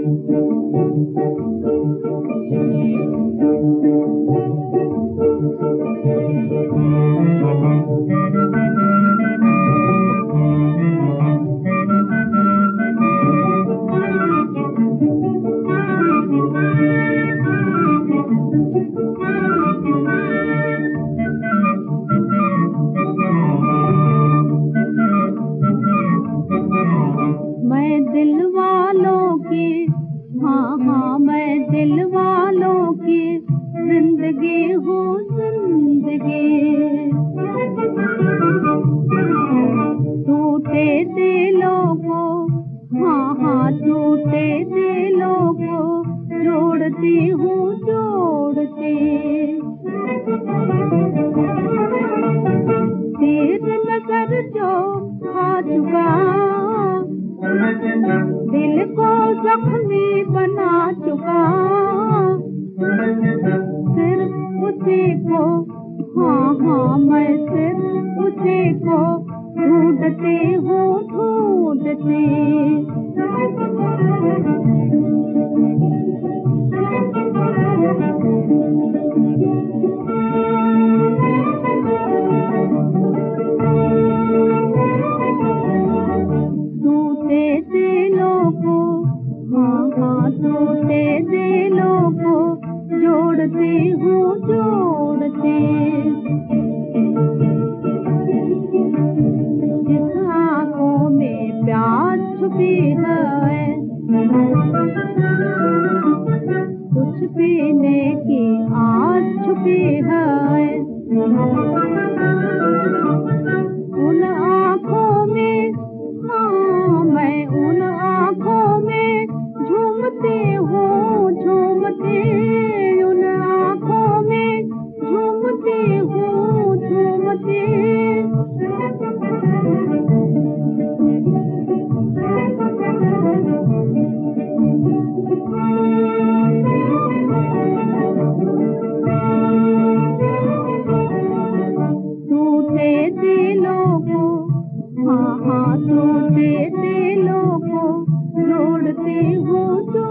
Thank you. जोड़ती हूँ जोड़ती तीर नज़र जो खा चुका, दिल को जख्मी बना चुका। सिर्फ़ उसी को हाँ हाँ मैं सिर्फ़ छुपी है। कुछ पीने की आज छुपी है दिलों को जोड़ती हूँ जोड़ती